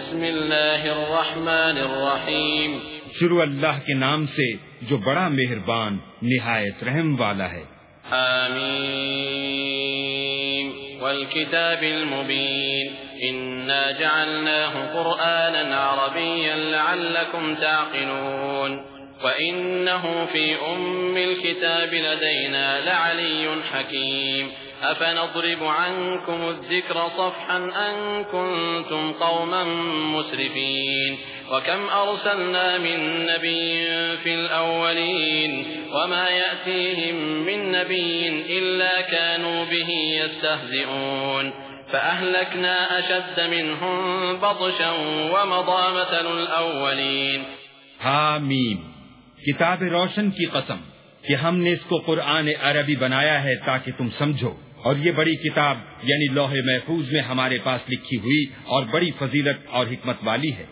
بسم الله الرحمن الرحيم شروع اللہ کے نام سے جو بڑا مہربان نہایت رحم والا ہے۔ آمين والكتاب المبين إنا جعلناه قرآنا عربيا لعلكم تعقلون۔ وإنه في أم الكتاب لدينا لعلي حكيم أفنضرب عنكم الذكر صفحا أن كنتم قوما مسرفين وكم أرسلنا من نبي في الأولين وما يأتيهم من نبي إلا كانوا به يستهزئون فأهلكنا أشد منهم بطشا ومضى مثل الأولين حامیم کتاب روشن کی قسم کہ ہم نے اس کو قرآن عربی بنایا ہے تاکہ تم سمجھو۔ اور یہ بڑی کتاب یعنی لوہے محفوظ میں ہمارے پاس لکھی ہوئی اور بڑی فضیلت اور حکمت والی ہے۔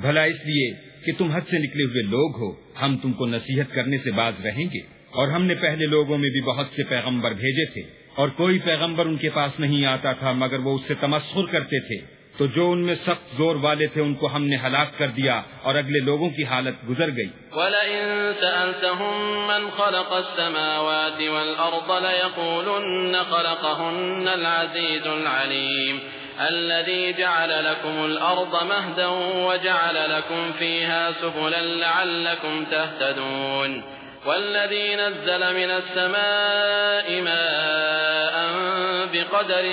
بھلا اس لیے کہ تم حد سے نکلے ہوئے لوگ ہو، ہم تم کو نصیحت کرنے سے باز رہیں گے۔ اور ہم نے پہلے لوگوں میں بھی بہت سے پیغمبر بھیجے تھے، اور کوئی پیغمبر ان کے پاس نہیں آتا تھا، مگر وہ اس سے تمسخر کرتے تھے۔ تو جو ان میں سخت زور والے تھے ان کو ہم نے ہلاک کر دیا اور اگلے لوگوں کی حالت گزر گئی۔ وَلَئِن سَأَلْتَهُم مَّنْ خَلَقَ السَّمَاوَاتِ وَالْأَرْضَ لَيَقُولُنَّ خَلَقَهُنَّ الْعَزِيزُ الْعَلِيمُ الذي جعل لكم الأرض مهدا وجعل لكم فيها سبلا لعلكم تهتدون والذي نزل من السماء ماء بقدر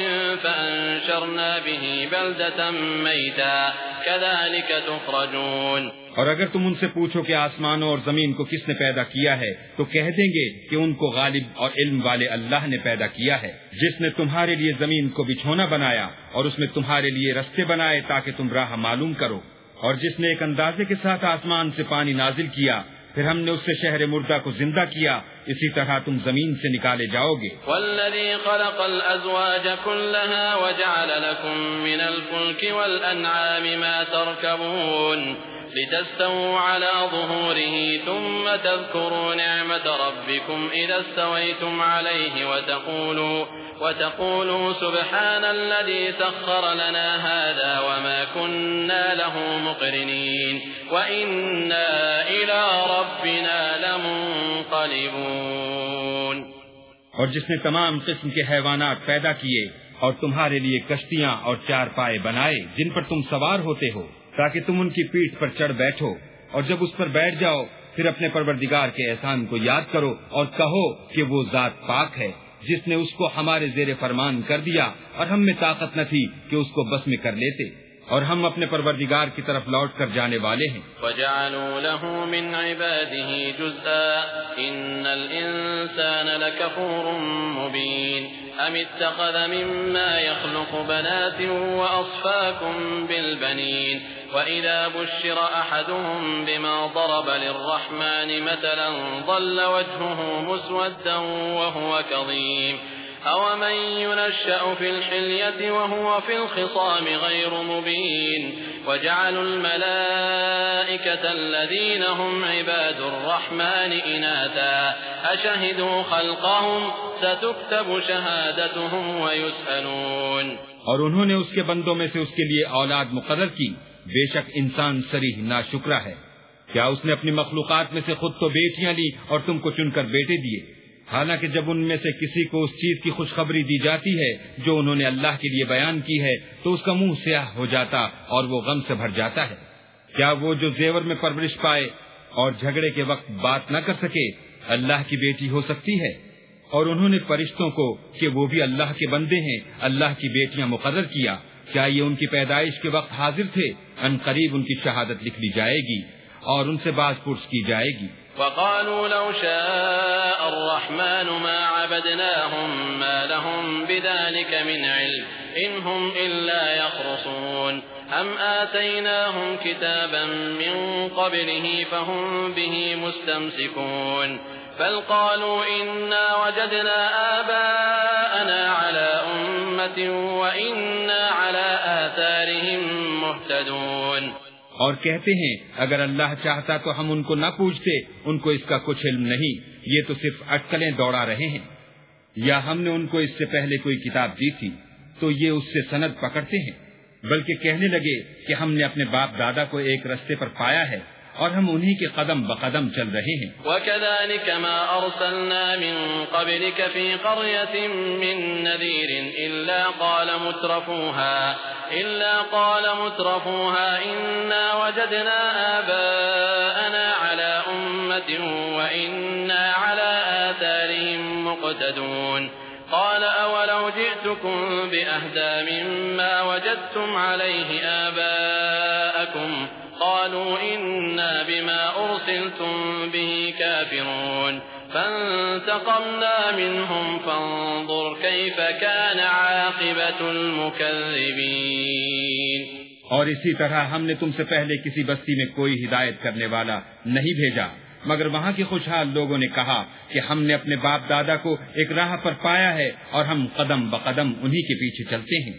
فأنشرنا به بلدة ميتا. كذلك تخرجون. اور اگر تم ان سے پوچھو کہ آسمانوں اور زمین کو کس نے پیدا کیا ہے، تو کہہ دیں گے کہ ان کو غالب اور علم والے اللہ نے پیدا کیا ہے۔ جس نے تمہارے لیے زمین کو بچھونا بنایا اور اس میں تمہارے لیے رستے بنائے تاکہ تم راہ معلوم کرو۔ اور جس نے ایک اندازے کے ساتھ آسمان سے پانی نازل کیا پھر ہم نے اس سے شہر مردہ کو زندہ کیا، اسی طرح تم زمین سے نکالے جاؤ گے۔ والذي خلق الأزواج كلها وجعل لكم من الفلك والأنعام ما تركبون لتستووا على ظهوره ثم تذكروا نعمة ربكم إذا استويتم عليه وتقولوا وتقولوا سبحان الذي سخر لنا هذا وما كنا له مقرنين وإنا إلى ربنا لمنقلبون اور جس نے تمام قسم کے حیوانات پیدا کیے اور تمہارے لیے کشتیاں اور چار پائے بنائے جن پر تم سوار ہوتے ہو، تاکہ تم ان کی پیٹھ پر چڑھ بیٹھو۔ اور جب اس پر بیٹھ جاؤ، پھر اپنے پروردگار کے احسان کو یاد کرو اور کہو کہ وہ ذات پاک ہے۔ جس نے اس کو ہمارے زیر فرمان کر دیا اور ہم میں طاقت نہ تھی کہ اس کو بس میں کر لیتے۔ اور ہم اپنے پروردگار کی طرف لوٹ کر جانے والے ہیں۔ وَجَعَلُوا لَهُ مِنْ عِبَادِهِ جزءا إِنَّ الْإِنسَانَ لَكَفُورٌ مُبِينٌ ام اتخذ مما يخلق بنات واصفاكم بالبنين واذا بشر احدهم بما ضرب للرحمن مثلا ضل وجهه مسودا وهو كظيم أومن ينشأ في الحلية وهو في الخصام غير مبين وجعلوا الملائكة الذين هم عباد الرحمن إناثا. أشهدوا خلقهم، ستكتب شهادتهم ويسألون. اور انہوں نے اس کے بندوں میں سے اس کے لیے اولاد مقرر کی۔ بے شک انسان سریح نا شکرا ہے۔ کیا اس نے اپنی مخلوقات میں سے خود تو بیٹیاں لی اور تم کو چن کر بیٹے دیے؟ حالانکہ جب ان میں سے کسی کو اس چیز کی خوشخبری دی جاتی ہے جو انہوں نے اللہ کے لیے بیان کی ہے، تو اس کا منہ سیاہ ہو جاتا اور وہ غم سے بھر جاتا ہے۔ کیا وہ جو زیور میں پرورش پائے اور جھگڑے کے وقت بات نہ کر سکے، اللہ کی بیٹی ہو سکتی ہے؟ اور انہوں نے فرشتوں کو کہ وہ بھی اللہ کے بندے ہیں، اللہ کی بیٹیاں مقرر کیا کیا یہ ان کی پیدائش کے وقت حاضر تھے؟ ان قریب ان کی شہادت لکھ لی جائے گی اور ان سے باز پرس کی جائے گی۔ وقالوا لو شاء الرحمن ما عبدناهم ما لهم بذلك من علم إنهم إلا يخرصون. أم آتيناهم كتابا من قبله فهم به مستمسكون. بل قالوا إنا وجدنا آباءنا على أمة وإنا على آثارهم مهتدون. اور کہتے ہیں، اگر اللہ چاہتا تو ہم ان کو نہ پوچھتے، ان کو اس کا کچھ علم نہیں، یہ تو صرف اٹکلیں دوڑا رہے ہیں۔ یا ہم نے ان کو اس سے پہلے کوئی کتاب دی تھی، تو یہ اس سے سند پکڑتے ہیں۔ بلکہ کہنے لگے کہ ہم نے اپنے باپ دادا کو ایک رستے پر پایا ہے۔ اور ہم انہی کے قدم بقدم چل رہے ہیں۔ وَكَذَلِكَ مَا أَرْسَلْنَا مِن قَبْلِكَ فِي قَرْيَةٍ مِّن نَذِيرٍ إِلَّا قَالَ مُتْرَفُوهَا، إِلَّا قَالَ مُتْرَفُوهَا، إِنَّا وَجَدْنَا آبَاءَنَا عَلَى أُمَّةٍ وَإِنَّا عَلَى آثَارِهِم مُقْتَدُونَ۔ قال أولو جئتكم بأهدى مما وجدتم عليه آباءكم قالوا إنا بما أرسلتم به كافرون فانتقمنا منهم فانظر كيف كان عاقبة المكذبين اور اسی طرح ہم نے تم سے پہلے کسی بستی میں کوئی ہدایت کرنے والا نہیں بھیجا مگر وہاں کے خوشحال لوگوں نے کہا کہ ہم نے اپنے باپ دادا کو ایک راہ پر پایا ہے اور ہم قدم بقدم انہی کے پیچھے چلتے ہیں۔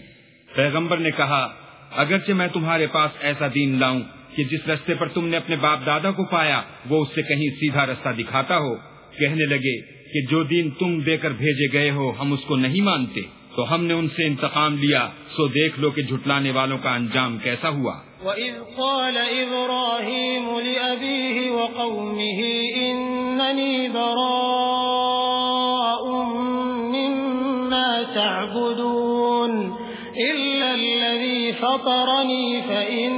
پیغمبر نے کہا اگرچہ میں تمہارے پاس ایسا دین لاؤں کہ جس رستے پر تم نے اپنے باپ دادا کو پایا، وہ اس سے کہیں سیدھا رستہ دکھاتا ہو۔ کہنے لگے کہ جو دین تم دے کر بھیجے گئے ہو، ہم اس کو نہیں مانتے۔ تو ہم نے ان سے انتقام لیا۔ سو دیکھ لو کہ جھٹلانے والوں کا انجام کیسا ہوا۔ وَإِذْ قَالَ إِبْرَاهِيمُ لِأَبِيهِ وَقَوْمِهِ إِنَّنِي بَرَاءٌ مِّمَّا تَعْبُدُونَ إلا الذي فطرني فإنه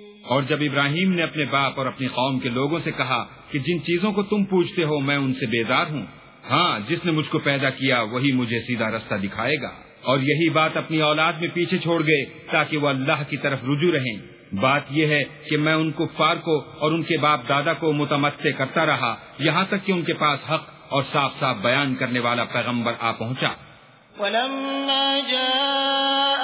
اور جب ابراہیم نے اپنے باپ اور اپنی قوم کے لوگوں سے کہا کہ جن چیزوں کو تم پوچھتے ہو میں ان سے بیدار ہوں ہاں جس نے مجھ کو پیدا کیا وہی مجھے سیدھا رستہ دکھائے گا۔ اور یہی بات اپنی اولاد میں پیچھے چھوڑ گئے تاکہ وہ اللہ کی طرف رجوع رہیں۔ بات یہ ہے کہ میں ان کو فار کو اور ان کے باپ دادا کو متمدے کرتا رہا، یہاں تک کہ ان کے پاس حق اور صاف صاف بیان کرنے والا پیغمبر آ پہنچا۔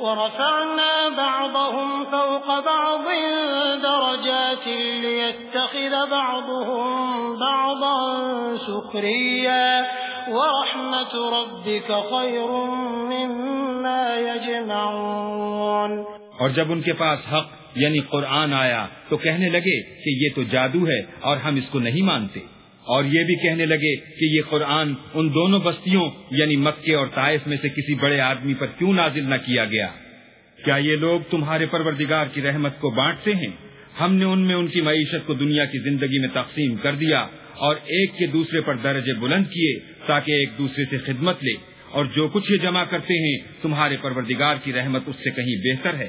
ورفعنا بعضهم فوق بعض درجات ليتخذ بعضهم بعضا سكريا ورحمة ربك خير مما يجمعون. اور جب ان کے پاس حق یعنی قرآن آیا تو کہنے لگے کہ یہ تو جادو ہے اور ہم اس کو نہیں مانتے۔ اور یہ بھی کہنے لگے کہ یہ قرآن ان دونوں بستیوں یعنی مکے اور طائف میں سے کسی بڑے آدمی پر کیوں نازل نہ کیا گیا؟ کیا یہ لوگ تمہارے پروردگار کی رحمت کو بانٹتے ہیں؟ ہم نے ان میں ان کی معیشت کو دنیا کی زندگی میں تقسیم کر دیا اور ایک کے دوسرے پر درجے بلند کیے تاکہ ایک دوسرے سے خدمت لے، اور جو کچھ یہ جمع کرتے ہیں تمہارے پروردگار کی رحمت اس سے کہیں بہتر ہے۔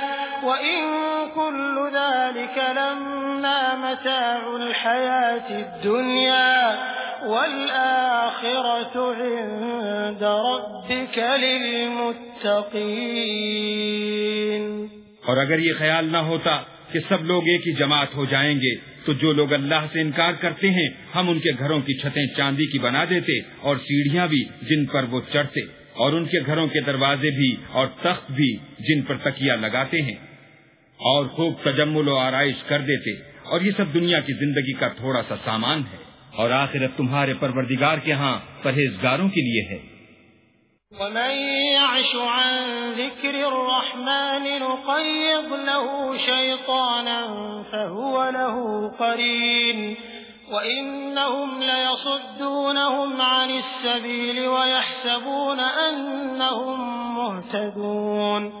وإن كل ذلك لما متاع الحياة الدنيا والآخرة عند ربك للمتقين اور اگر یہ خیال نہ ہوتا کہ سب لوگ ایک ہی جماعت ہو جائیں گے، تو جو لوگ اللہ سے انکار کرتے ہیں، ہم ان کے گھروں کی چھتیں چاندی کی بنا دیتے اور سیڑھیاں بھی جن پر وہ چڑھتے اور ان کے گھروں کے دروازے بھی اور تخت بھی جن پر تکیا لگاتے ہیں۔ اور خوب تجمل و آرائش کر دیتے اور یہ سب دنیا کی زندگی کا تھوڑا سا سامان ہے۔ اور آخرت تمہارے پروردگار کے ہاں پرہیزگاروں کے لیے ہے۔ ومن يعش عن ذكر الرحمن نقيض له شيطانا فهو له قرين وإنهم ليصدونهم عن السبيل ويحسبون أنهم مهتدون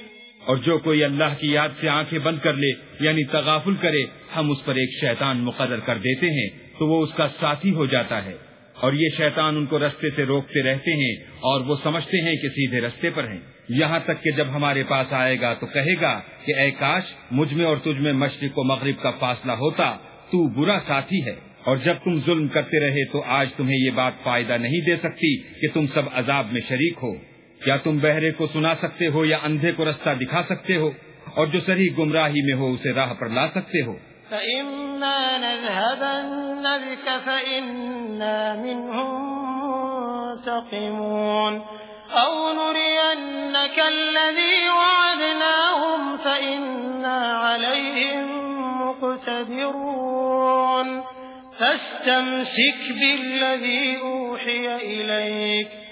اور جو کوئی اللہ کی یاد سے آنکھیں بند کر لے یعنی تغافل کرے، ہم اس پر ایک شیطان مقرر کر دیتے ہیں، تو وہ اس کا ساتھی ہو جاتا ہے۔ اور یہ شیطان ان کو رستے سے روکتے رہتے ہیں اور وہ سمجھتے ہیں کہ سیدھے رستے پر ہیں۔ یہاں تک کہ جب ہمارے پاس آئے گا تو کہے گا کہ، اے کاش، مجھ میں اور تجھ میں مشرق و مغرب کا فاصلہ ہوتا، تو برا ساتھی ہے۔ اور جب تم ظلم کرتے رہے تو آج تمہیں یہ بات فائدہ نہیں دے سکتی کہ تم سب عذاب میں شریک ہو۔ کیا تم بہرے کو سنا سکتے ہو یا اندھے کو رستہ دکھا سکتے ہو، اور جو سری گمراہی میں ہو اسے راہ پر لا سکتے ہو۔ فإما نذهبن بك فإنا منهم فاستمسك بالذي أوحي إليك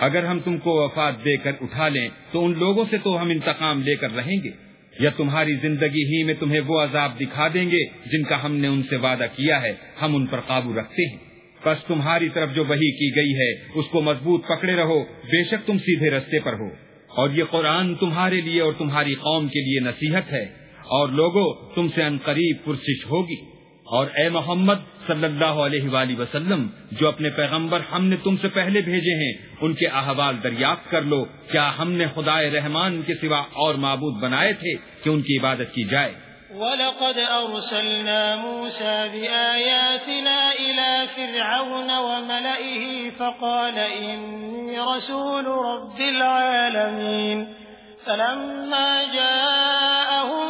اگر ہم تم کو وفات دے کر اٹھا لیں، تو ان لوگوں سے تو ہم انتقام لے کر رہیں گے۔ یا تمہاری زندگی ہی میں تمہیں وہ عذاب دکھا دیں گے جن کا ہم نے ان سے وعدہ کیا ہے، ہم ان پر قابو رکھتے ہیں۔ بس تمہاری طرف جو وہی کی گئی ہے، اس کو مضبوط پکڑے رہو، بے شک تم سیدھے رستے پر ہو۔ اور یہ قرآن تمہارے لیے اور تمہاری قوم کے لیے نصیحت ہے۔ اور لوگوں تم سے ان قریب پرسش ہوگی۔ اور اے محمد صلی اللہ علیہ وآلہ وسلم، جو اپنے پیغمبر ہم نے تم سے پہلے بھیجے ہیں، ان کے احوال دریافت کر لو، کیا ہم نے خدا رحمان کے سوا اور معبود بنائے تھے کہ ان کی عبادت کی جائے؟ وَلَقَدْ أَرْسَلْنَا مُوسَى بِآيَاتِنَا إِلَى فِرْعَوْنَ وَمَلَئِهِ فَقَالَ إِنِّي رَسُولُ رَبِّ الْعَالَمِينَ فَلَمَّا جَاءَهُم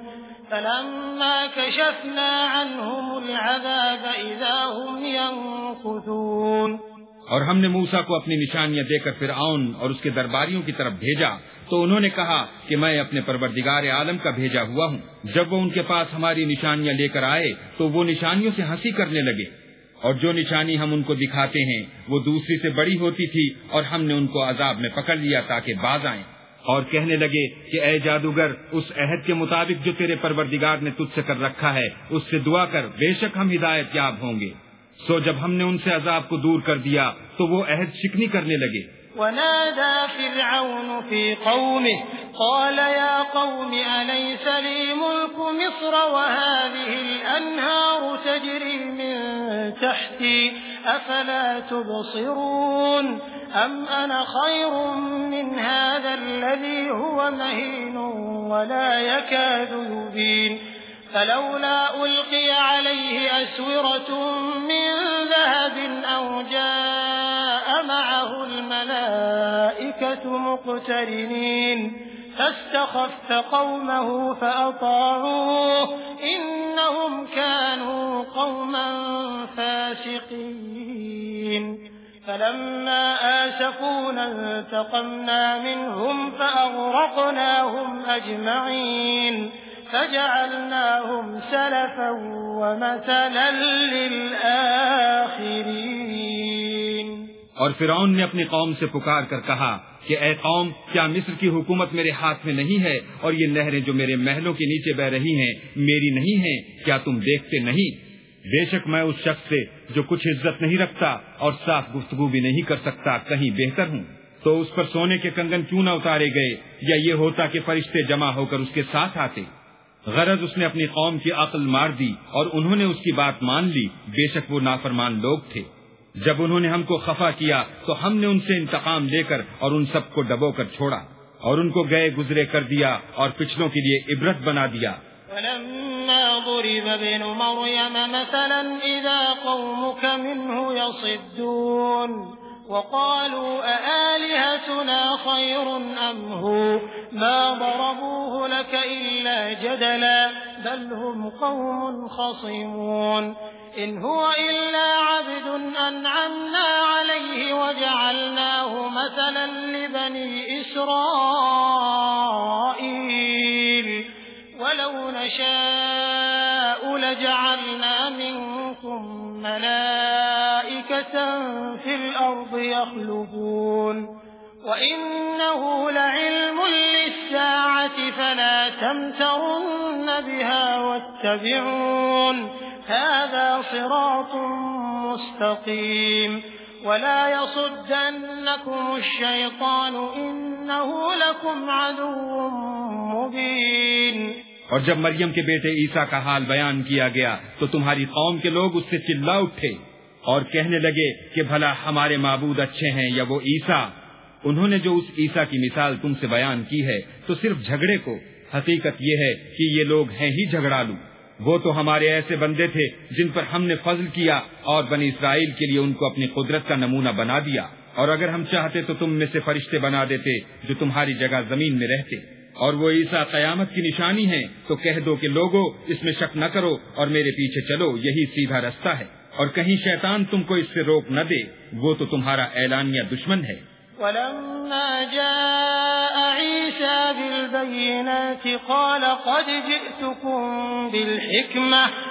فلما كشفنا عنهم العذاب إذا هم ينكثون اور ہم نے موسا کو اپنی نشانیاں دے کر فرعون اور اس کے درباریوں کی طرف بھیجا، تو انہوں نے کہا کہ میں اپنے پروردگار عالم کا بھیجا ہوا ہوں۔ جب وہ ان کے پاس ہماری نشانیاں لے کر آئے، تو وہ نشانیوں سے ہنسی کرنے لگے۔ اور جو نشانی ہم ان کو دکھاتے ہیں، وہ دوسری سے بڑی ہوتی تھی اور ہم نے ان کو عذاب میں پکڑ لیا تاکہ باز آئیں۔ اور کہنے لگے کہ اے جادوگر، اس عہد کے مطابق جو تیرے پروردگار نے تجھ سے کر رکھا ہے، اس سے دعا کر، بے شک ہم ہدایت یاب ہوں گے۔ سو جب ہم نے ان سے عذاب کو دور کر دیا، تو وہ عہد شکنی کرنے لگے۔ ونادى فرعون في قومه، قال يا قوم، أليس لي ملك مصر وهذه الأنهار تجري من تحتي؟ أفلا تبصرون؟ أم أنا خير من هذا الذي هو مهين ولا يكاد يبين فلولا ألقي عليه أسورة من ذهب أو جاء معه الملائكة مقترنين فاستخف قومه فأطاعوه إنهم كانوا قوما فاسقين فلما آسفونا انتقمنا منهم فأغرقناهم أجمعين فجعلناهم سلفا ومثلا للآخرين اور فرعون نے اپنی قوم سے پکار کر کہا کہ اے قوم، کیا مصر کی حکومت میرے ہاتھ میں نہیں ہے اور یہ نہریں جو میرے محلوں کے نیچے بہ رہی ہیں، میری نہیں ہیں؟ کیا تم دیکھتے نہیں؟ بے شک میں اس شخص سے جو کچھ عزت نہیں رکھتا اور صاف گفتگو بھی نہیں کر سکتا، کہیں بہتر ہوں۔ تو اس پر سونے کے کنگن کیوں نہ اتارے گئے؟ یا یہ ہوتا کہ فرشتے جمع ہو کر اس کے ساتھ آتے۔ غرض اس نے اپنی قوم کی عقل مار دی اور انہوں نے اس کی بات مان لی۔ بے شک وہ نافرمان لوگ تھے۔ جب انہوں نے ہم کو خفا کیا، تو ہم نے ان سے انتقام لے کر اور ان سب کو ڈبو کر چھوڑا اور ان کو گئے گزرے کر دیا اور پچھلوں کے لیے عبرت بنا دیا۔ ولما ضرب ابن مريم مثلا إذا قومك منه يصدون وقالوا أآلهتنا خير أم هو ما ضربوه لك إلا جدلا بل هم قوم خصمون إن هو إلا عبد أنعمنا عليه وجعلناه مثلا لبني إسرائيل نشاء لجعلنا منكم ملائكة في الأرض يخلقون وإنه لعلم للساعة فلا تمترن بها واتبعون هذا صراط مستقيم ولا يصدنكم الشيطان إنه لكم عدو مبين اور جب مریم کے بیٹے عیسیٰ کا حال بیان کیا گیا تو تمہاری قوم کے لوگ اس سے چلا اٹھے اور کہنے لگے کہ بھلا ہمارے معبود اچھے ہیں یا وہ عیسیٰ؟ انہوں نے جو اس عیسیٰ کی مثال تم سے بیان کی ہے تو صرف جھگڑے کو۔ حقیقت یہ ہے کہ یہ لوگ ہیں ہی جھگڑا لو وہ تو ہمارے ایسے بندے تھے جن پر ہم نے فضل کیا اور بنی اسرائیل کے لیے ان کو اپنی قدرت کا نمونہ بنا دیا۔ اور اگر ہم چاہتے تو تم میں سے فرشتے بنا دیتے جو تمہاری جگہ زمین میں رہتے۔ اور وہ عیسا قیامت کی نشانی ہے تو کہہ دو کہ لوگوں اس میں شک نہ کرو اور میرے پیچھے چلو، یہی سیدھا رستہ ہے۔ اور کہیں شیطان تم کو اس سے روک نہ دے، وہ تو تمہارا اعلانیہ دشمن ہے۔ ولما جاء عيسى بالبينات قال قد جئتكم بالحكمة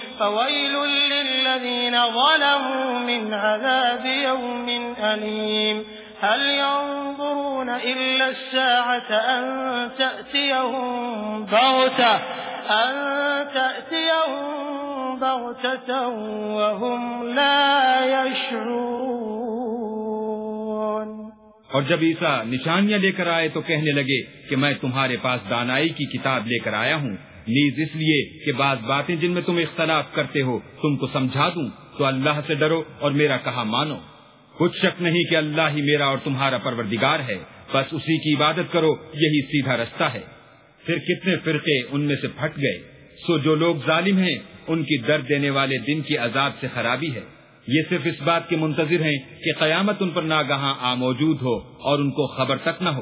فويل للذين ظلموا من عذاب يوم أليم. هل ينظرون إلا الساعة أن تأتيهم بغتة، أن تأتيهم بغتة وهم لا يشعرون. اور جب عیسیٰ نشانیاں لے کر آئے تو کہنے لگے کہ میں تمہارے پاس دانائی کی کتاب لے کر آیا ہوں۔ نیز اس لیے کہ بعض باتیں جن میں تم اختلاف کرتے ہو، تم کو سمجھا دوں، تو اللہ سے ڈرو اور میرا کہا مانو۔ کچھ شک نہیں کہ اللہ ہی میرا اور تمہارا پروردگار ہے۔ بس اسی کی عبادت کرو، یہی سیدھا رستہ ہے۔ پھر کتنے فرقے ان میں سے پھٹ گئے۔ سو جو لوگ ظالم ہیں، ان کی درد دینے والے دن کی عذاب سے خرابی ہے۔ یہ صرف اس بات کے منتظر ہیں کہ قیامت ان پر ناگہاں آ موجود ہو اور ان کو خبر تک نہ ہو۔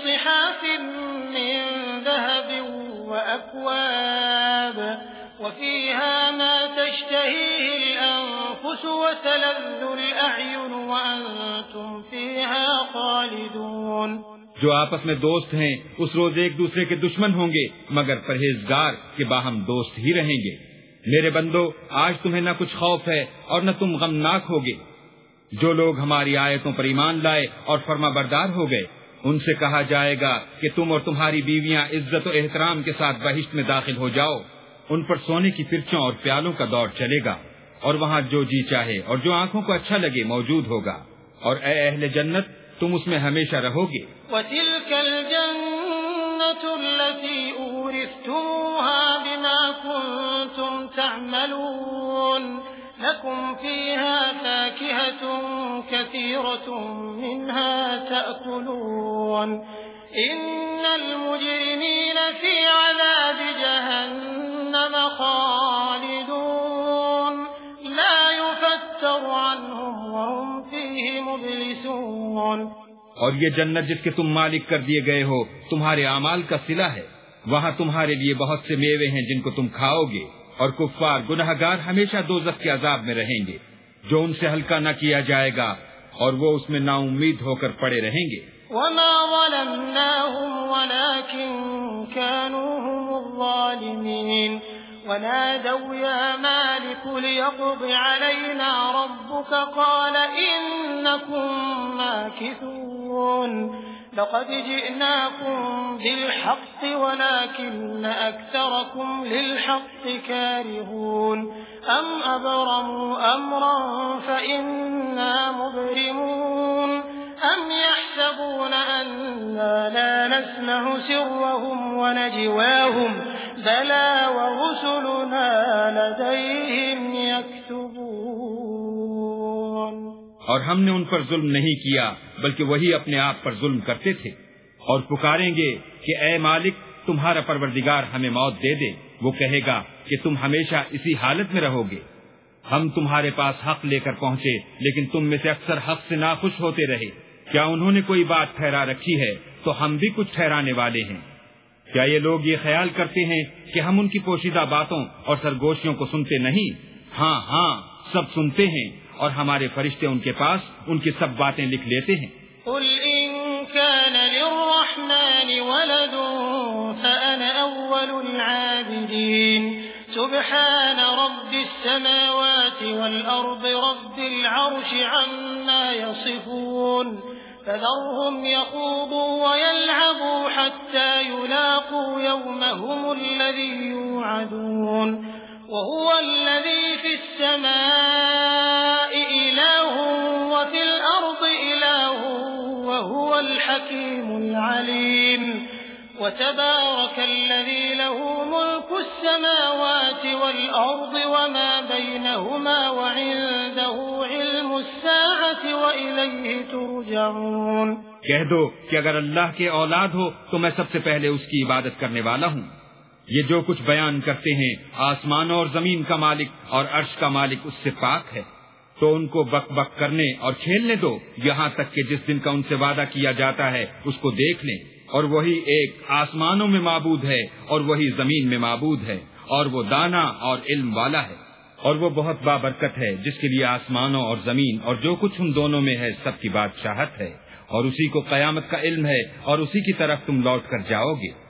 بصحاف من ذهب وأكواب وفيها ما تشتهيه الأنفس وتلذ الأعين وأنتم فيها خالدون جو آپس میں دوست ہیں، اس روز ایک دوسرے کے دشمن ہوں گے، مگر پرہیزگار کے باہم دوست ہی رہیں گے۔ میرے بندو، آج تمہیں نہ کچھ خوف ہے اور نہ تم غمناک ہوگے۔ جو لوگ ہماری آیتوں پر ایمان لائے اور فرما بردار ہو گئے ان سے کہا جائے گا کہ تم اور تمہاری بیویاں عزت و احترام کے ساتھ بہشت میں داخل ہو جاؤ۔ ان پر سونے کی پرچوں اور پیالوں کا دور چلے گا۔ اور وہاں جو جی چاہے اور جو آنکھوں کو اچھا لگے موجود ہوگا۔ اور اے اہل جنت، تم اس میں ہمیشہ رہو گے۔ وَتِلْكَ الْجَنَّةُ الَّتِي أُورِثْتُمُوهَا بِمَا كُنْتُمْ تَعْمَلُونَ۔ لَكُمْ فِيهَا فَاكِهَةٌ كَثِيرَةٌ مِنْهَا تَأْكُلُونَ. إِنَّ الْمُجْرِمِينَ فِي عَذَابِ جَهَنَّمَ خَالِدُونَ. لَا يُفَتَّرُ عَنْهُمْ وَهُمْ فِيهِ مُبْلِسُونَ. اور یہ جنت جس کے تم مالک کر دیے گئے ہو، تمہارے اعمال کا سلا ہے۔ وہاں تمہارے لیے بہت سے میوے ہیں جن کو تم کھاؤ گے۔ اور کفار گناہ گار ہمیشہ دو کے عذاب میں رہیں گے۔ جو ان سے ہلکا نہ کیا جائے گا، اور وہ اس میں نا امید ہو کر پڑے رہیں گے۔ وما ظلمناهم ولكن كانوا هم الظالمين۔ ونادوا يا مالك ليقض علينا ربك قال إنكم ماكثون۔ لقد جئناكم بالحق ولكن أكثركم للحق كارهون. أم أبرموا أمرا فإنا مبرمون. أم يحسبون أنا لا نسمع سرهم ونجواهم. بلى ورسلنا لديهم يكتبون. اور ہم نے ان پر ظلم نہیں کیا، بلکہ وہی اپنے آپ پر ظلم کرتے تھے۔ اور پکاریں گے کہ اے مالک، تمہارا پروردگار ہمیں موت دے دے۔ وہ کہے گا کہ تم ہمیشہ اسی حالت میں رہو گے۔ ہم تمہارے پاس حق لے کر پہنچے، لیکن تم میں سے اکثر حق سے ناخوش ہوتے رہے۔ کیا انہوں نے کوئی بات ٹھہرا رکھی ہے تو ہم بھی کچھ ٹھہرانے والے ہیں۔ کیا یہ لوگ یہ خیال کرتے ہیں کہ ہم ان کی پوشیدہ باتوں اور سرگوشیوں کو سنتے نہیں؟ ہاں ہاں سب سنتے ہیں۔ اور ہمارے فرشتے ان کے پاس ان کی سب باتیں لکھ لیتے ہیں۔ قل إن كان للرحمن ولد فأنا أول العابدين سبحان رب السماوات والأرض رب العرش عما يصفون فذرهم يخوضوا ويلعبوا حتى يلاقوا يومهم الذي يوعدون وهو الذي في السماء الحكيم العليم وتبارك الذي له ملك السماوات والأرض وما بينهما وعنده علم الساعة وإليه ترجعون. کہہ دو کہ اگر اللہ کے اولاد ہو تو میں سب سے پہلے اس کی عبادت کرنے والا ہوں۔ یہ جو کچھ بیان کرتے ہیں آسمانوں اور زمین کا مالک اور عرش کا مالک اس سے پاک ہے۔ تو ان کو بک بک کرنے اور کھیلنے دو۔ یہاں تک کہ جس دن کا ان سے وعدہ کیا جاتا ہے، اس کو دیکھ لیں۔ اور وہی ایک آسمانوں میں معبود ہے اور وہی زمین میں معبود ہے۔ اور وہ دانا اور علم والا ہے۔ اور وہ بہت بابرکت ہے، جس کے لیے آسمانوں اور زمین اور جو کچھ ان دونوں میں ہے، سب کی بادشاہت ہے۔ اور اسی کو قیامت کا علم ہے اور اسی کی طرف تم لوٹ کر جاؤ گے۔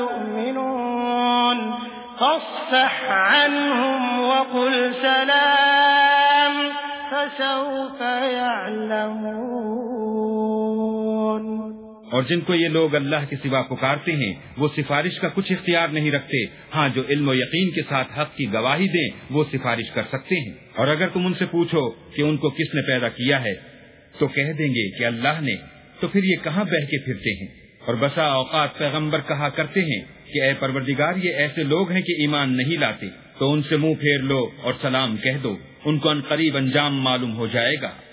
فاصفح عنهم وقل سلام فسوف يعلمون اور جن کو یہ لوگ اللہ کے سوا پکارتے ہیں، وہ سفارش کا کچھ اختیار نہیں رکھتے۔ ہاں جو علم و یقین کے ساتھ حق کی گواہی دیں، وہ سفارش کر سکتے ہیں۔ اور اگر تم ان سے پوچھو کہ ان کو کس نے پیدا کیا ہے، تو کہہ دیں گے کہ اللہ نے۔ تو پھر یہ کہاں بہ کے پھرتے ہیں؟ اور بسا اوقات پیغمبر کہا کرتے ہیں کہ اے پروردگار، یہ ایسے لوگ ہیں کہ ایمان نہیں لاتے، تو ان سے منہ پھیر لو اور سلام کہہ دو، ان کو ان قریب انجام معلوم ہو جائے گا۔